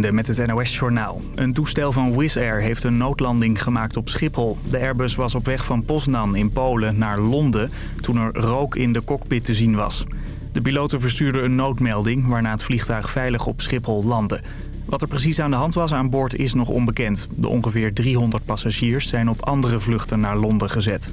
Met het NOS-journaal. Een toestel van Wizz Air heeft een noodlanding gemaakt op Schiphol. De Airbus was op weg van Poznan in Polen naar Londen... toen er rook in de cockpit te zien was. De piloten verstuurden een noodmelding... waarna het vliegtuig veilig op Schiphol landde. Wat er precies aan de hand was aan boord is nog onbekend. De ongeveer 300 passagiers zijn op andere vluchten naar Londen gezet.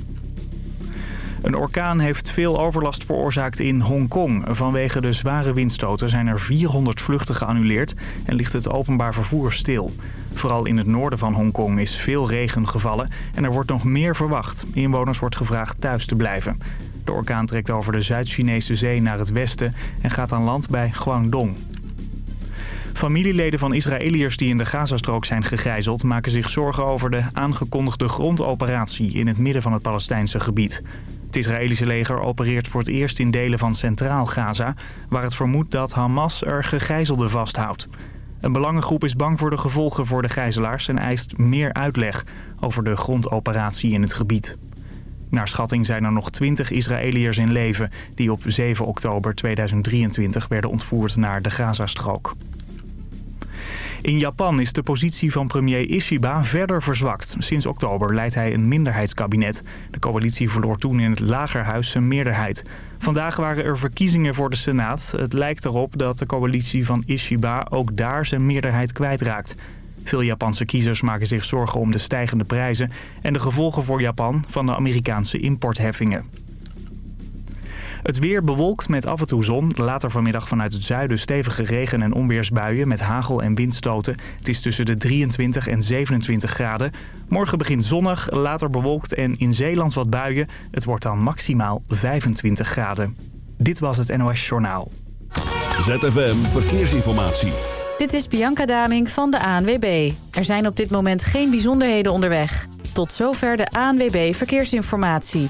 Een orkaan heeft veel overlast veroorzaakt in Hongkong. Vanwege de zware windstoten zijn er 400 vluchten geannuleerd en ligt het openbaar vervoer stil. Vooral in het noorden van Hongkong is veel regen gevallen en er wordt nog meer verwacht. Inwoners wordt gevraagd thuis te blijven. De orkaan trekt over de Zuid-Chinese zee naar het westen en gaat aan land bij Guangdong. Familieleden van Israëliërs die in de Gazastrook zijn gegijzeld... maken zich zorgen over de aangekondigde grondoperatie in het midden van het Palestijnse gebied. Het Israëlische leger opereert voor het eerst in delen van Centraal Gaza... waar het vermoedt dat Hamas er gegijzelden vasthoudt. Een belangengroep is bang voor de gevolgen voor de gijzelaars... en eist meer uitleg over de grondoperatie in het gebied. Naar schatting zijn er nog 20 Israëliërs in leven... die op 7 oktober 2023 werden ontvoerd naar de Gazastrook. In Japan is de positie van premier Ishiba verder verzwakt. Sinds oktober leidt hij een minderheidskabinet. De coalitie verloor toen in het lagerhuis zijn meerderheid. Vandaag waren er verkiezingen voor de Senaat. Het lijkt erop dat de coalitie van Ishiba ook daar zijn meerderheid kwijtraakt. Veel Japanse kiezers maken zich zorgen om de stijgende prijzen... en de gevolgen voor Japan van de Amerikaanse importheffingen. Het weer bewolkt met af en toe zon. Later vanmiddag vanuit het zuiden stevige regen- en onweersbuien met hagel en windstoten. Het is tussen de 23 en 27 graden. Morgen begint zonnig, later bewolkt en in Zeeland wat buien. Het wordt dan maximaal 25 graden. Dit was het NOS Journaal. ZFM Verkeersinformatie. Dit is Bianca Daming van de ANWB. Er zijn op dit moment geen bijzonderheden onderweg. Tot zover de ANWB Verkeersinformatie.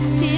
that's still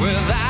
without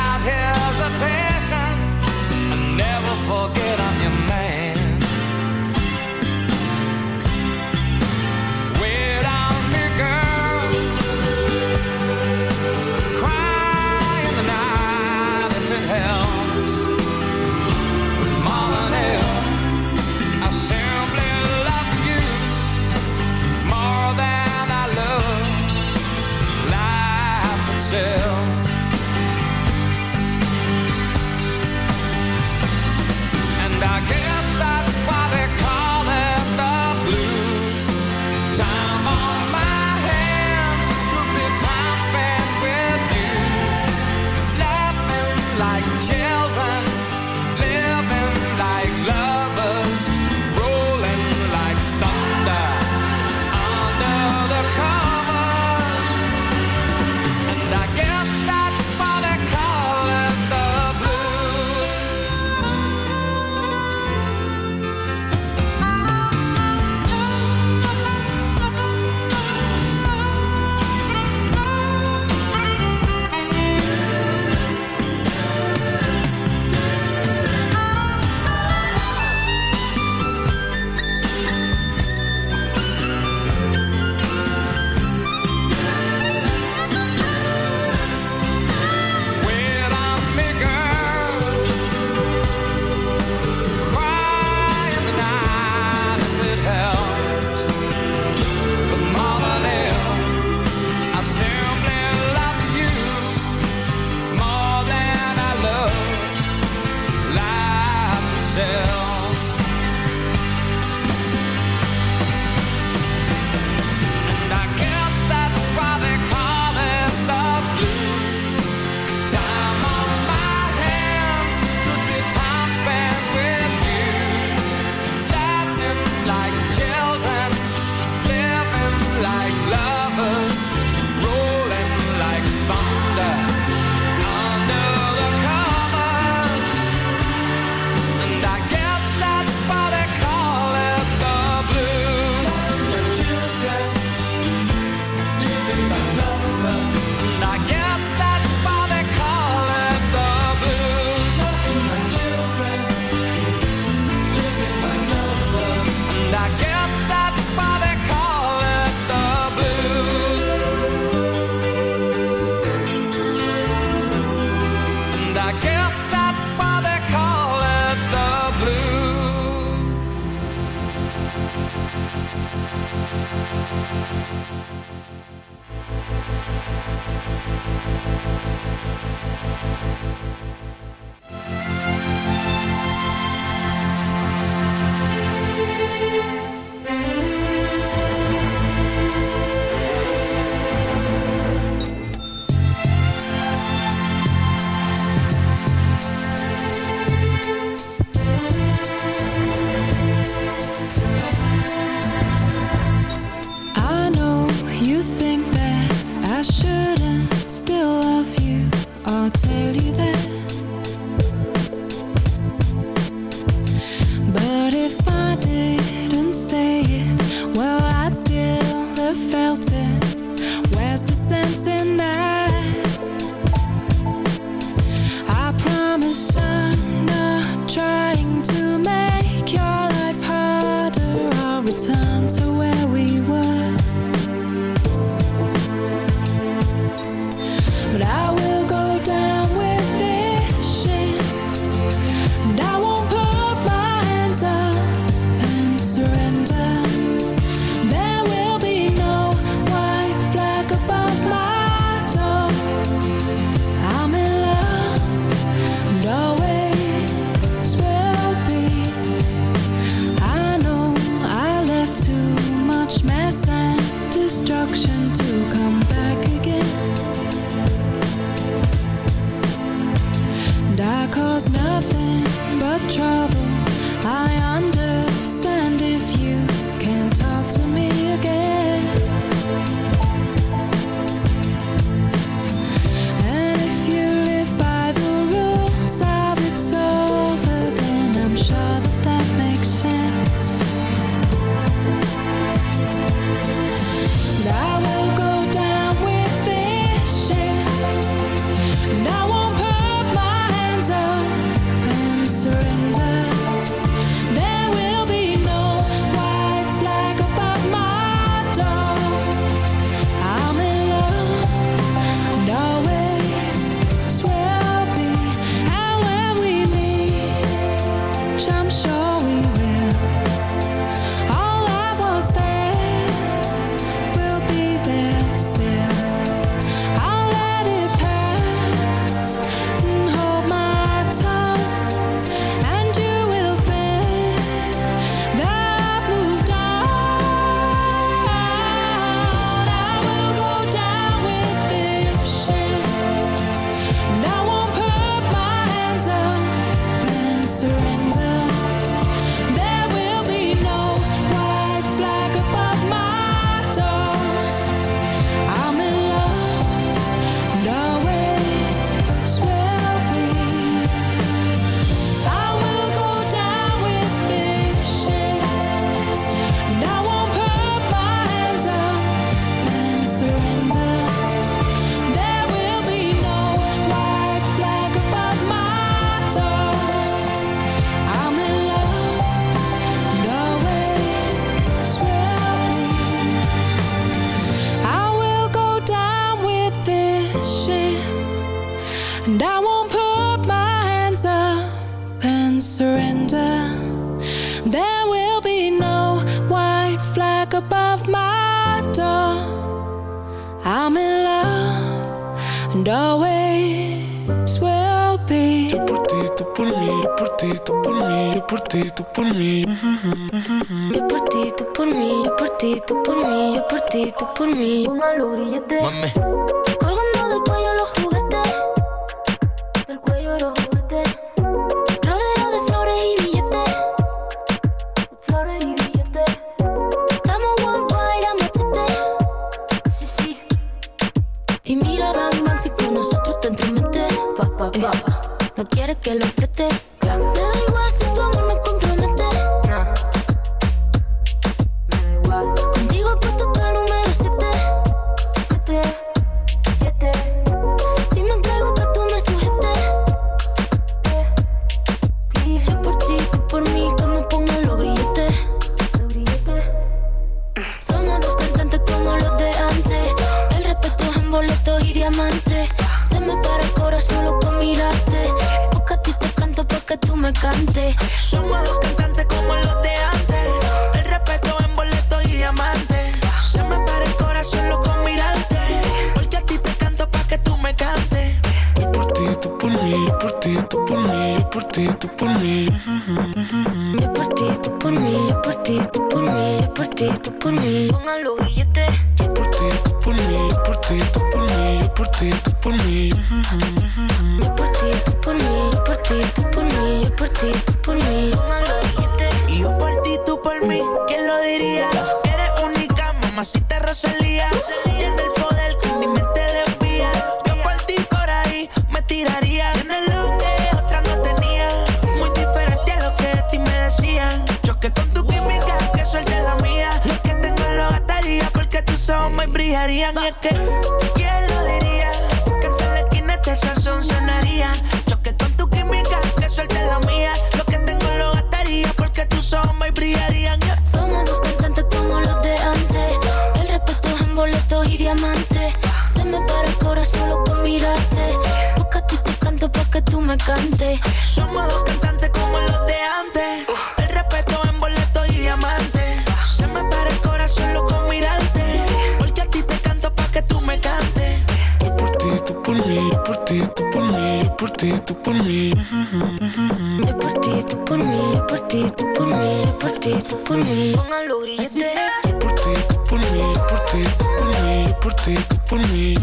Por ti, por mí, por ti, por mí, por ti, por mí.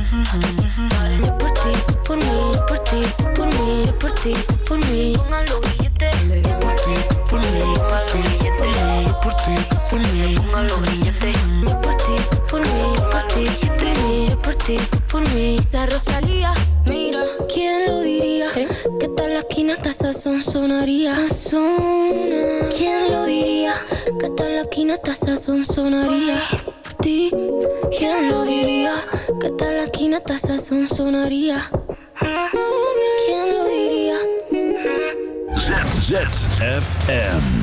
Por ti, por mí, por ti, por mí, por ti, por mí. Yo por ti, por mí, por ti, por mí, por ti, por mí. Por ti, por mí, por ti, por mí, por ti, por mí. La Rosalía, mira, ¿quién lo diría? ¿Eh? Que tal la esquina hasta son sonaría? ¿Quién lo Hasta la quinata sazón sonaría por ti. ¿Quién lo diría? Que hasta la quinata sazón sonaría. ¿Quién lo diría? ZZFM.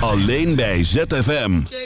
Alleen bij ZFM.